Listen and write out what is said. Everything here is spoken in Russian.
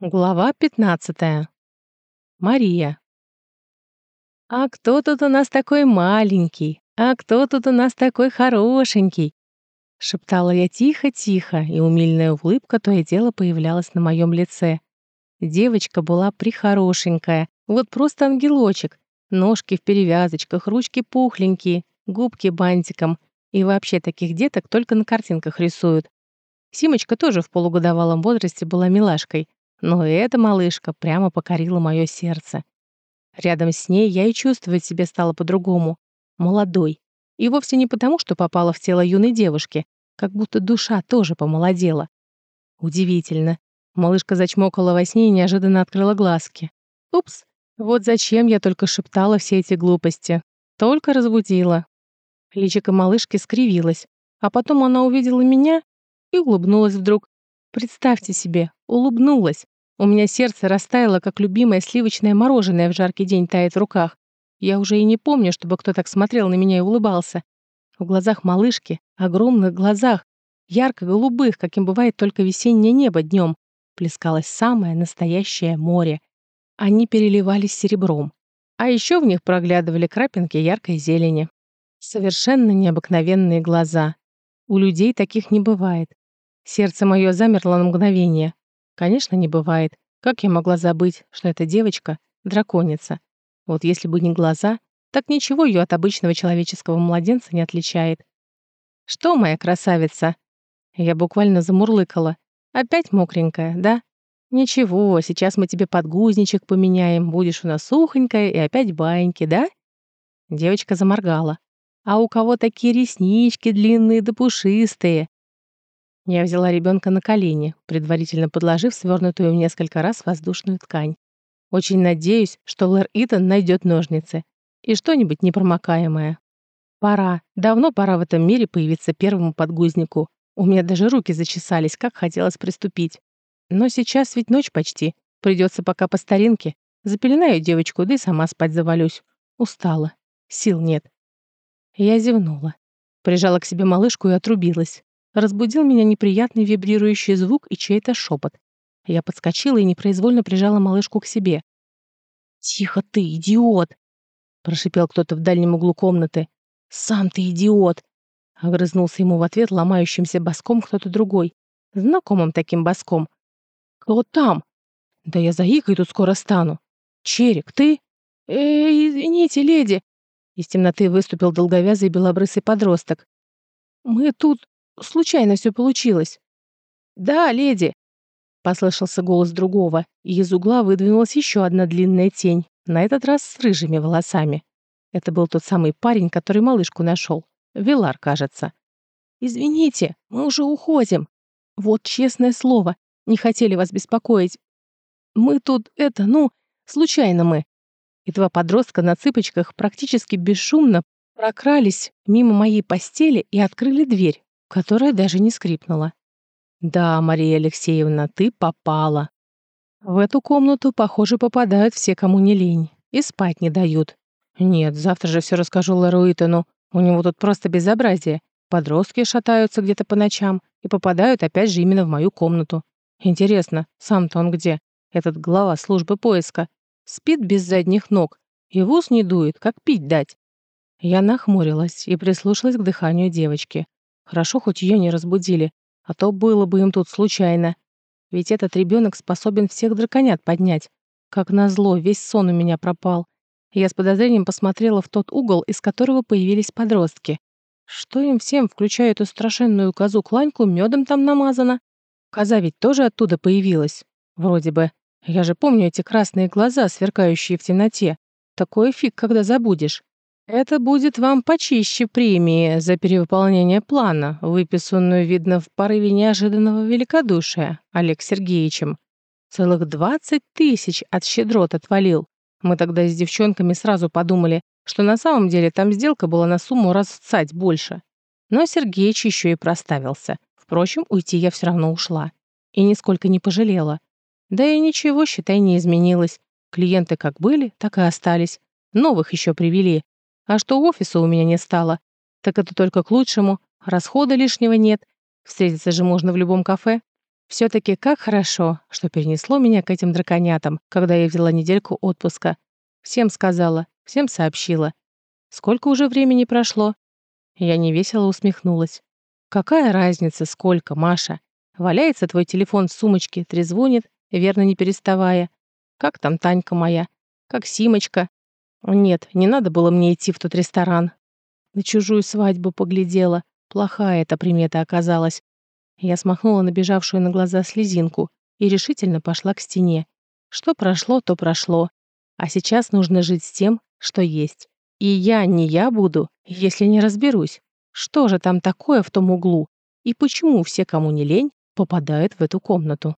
Глава 15. Мария. «А кто тут у нас такой маленький? А кто тут у нас такой хорошенький?» Шептала я тихо-тихо, и умильная улыбка то и дело появлялась на моем лице. Девочка была прихорошенькая, вот просто ангелочек. Ножки в перевязочках, ручки пухленькие, губки бантиком. И вообще таких деток только на картинках рисуют. Симочка тоже в полугодовалом возрасте была милашкой — но эта малышка прямо покорила мое сердце. Рядом с ней я и чувствовать себя стала по-другому. Молодой. И вовсе не потому, что попала в тело юной девушки, как будто душа тоже помолодела. Удивительно. Малышка зачмокала во сне и неожиданно открыла глазки. Упс, вот зачем я только шептала все эти глупости. Только разбудила. Личико малышки скривилось, а потом она увидела меня и улыбнулась вдруг. Представьте себе, улыбнулась. У меня сердце растаяло, как любимое сливочное мороженое в жаркий день тает в руках. Я уже и не помню, чтобы кто так смотрел на меня и улыбался. В глазах малышки, огромных глазах, ярко-голубых, каким бывает только весеннее небо днем, плескалось самое настоящее море. Они переливались серебром. А еще в них проглядывали крапинки яркой зелени. Совершенно необыкновенные глаза. У людей таких не бывает. Сердце мое замерло на мгновение. Конечно, не бывает. Как я могла забыть, что эта девочка — драконица? Вот если бы не глаза, так ничего ее от обычного человеческого младенца не отличает. «Что, моя красавица?» Я буквально замурлыкала. «Опять мокренькая, да?» «Ничего, сейчас мы тебе подгузничек поменяем, будешь у нас сухонькая и опять баиньки, да?» Девочка заморгала. «А у кого такие реснички длинные да пушистые?» Я взяла ребенка на колени, предварительно подложив свернутую в несколько раз воздушную ткань. Очень надеюсь, что Лэр Итан найдет ножницы и что-нибудь непромокаемое. Пора, давно пора в этом мире появиться первому подгузнику. У меня даже руки зачесались, как хотелось приступить. Но сейчас ведь ночь почти. Придется пока по старинке. Запеленаю девочку, да и сама спать завалюсь. Устала. Сил нет. Я зевнула. Прижала к себе малышку и отрубилась. Разбудил меня неприятный вибрирующий звук и чей-то шепот. Я подскочила и непроизвольно прижала малышку к себе. «Тихо ты, идиот!» прошипел кто-то в дальнем углу комнаты. «Сам ты идиот!» Огрызнулся ему в ответ ломающимся боском кто-то другой. Знакомым таким боском. «Кто там?» «Да я заикой тут скоро стану!» «Черик, ты?» «Эй, извините, леди!» Из темноты выступил долговязый белобрысый подросток. «Мы тут случайно все получилось». «Да, леди», — послышался голос другого, и из угла выдвинулась еще одна длинная тень, на этот раз с рыжими волосами. Это был тот самый парень, который малышку нашел. Вилар, кажется. «Извините, мы уже уходим. Вот честное слово, не хотели вас беспокоить. Мы тут, это, ну, случайно мы». И два подростка на цыпочках практически бесшумно прокрались мимо моей постели и открыли дверь, которая даже не скрипнула. «Да, Мария Алексеевна, ты попала. В эту комнату, похоже, попадают все, кому не лень, и спать не дают. Нет, завтра же все расскажу Лару Итану. У него тут просто безобразие. Подростки шатаются где-то по ночам и попадают опять же именно в мою комнату. Интересно, сам-то он где? Этот глава службы поиска. Спит без задних ног и в ус не дует, как пить дать. Я нахмурилась и прислушалась к дыханию девочки. Хорошо, хоть ее не разбудили, а то было бы им тут случайно. Ведь этот ребенок способен всех драконят поднять. Как назло, весь сон у меня пропал. Я с подозрением посмотрела в тот угол, из которого появились подростки. Что им всем, включая эту страшенную козу Кланьку, медом там намазано? Коза ведь тоже оттуда появилась. Вроде бы. Я же помню эти красные глаза, сверкающие в темноте. Такой фиг, когда забудешь. Это будет вам почище премии за перевыполнение плана, выписанную, видно, в порыве неожиданного великодушия Олег Сергеевичем. Целых двадцать тысяч от щедрот отвалил. Мы тогда с девчонками сразу подумали, что на самом деле там сделка была на сумму раз в цать больше. Но Сергеич еще и проставился. Впрочем, уйти я все равно ушла. И нисколько не пожалела. Да и ничего, считай, не изменилось. Клиенты как были, так и остались. Новых еще привели. А что офиса у меня не стало, так это только к лучшему, расхода лишнего нет. Встретиться же можно в любом кафе. Все-таки как хорошо, что перенесло меня к этим драконятам, когда я взяла недельку отпуска. Всем сказала, всем сообщила. Сколько уже времени прошло? Я невесело усмехнулась. Какая разница, сколько, Маша? Валяется твой телефон в сумочке, трезвонит, верно не переставая. Как там Танька моя? Как Симочка? Нет, не надо было мне идти в тот ресторан. На чужую свадьбу поглядела. Плохая эта примета оказалась. Я смахнула набежавшую на глаза слезинку и решительно пошла к стене. Что прошло, то прошло. А сейчас нужно жить с тем, что есть. И я не я буду, если не разберусь, что же там такое в том углу и почему все, кому не лень, попадают в эту комнату.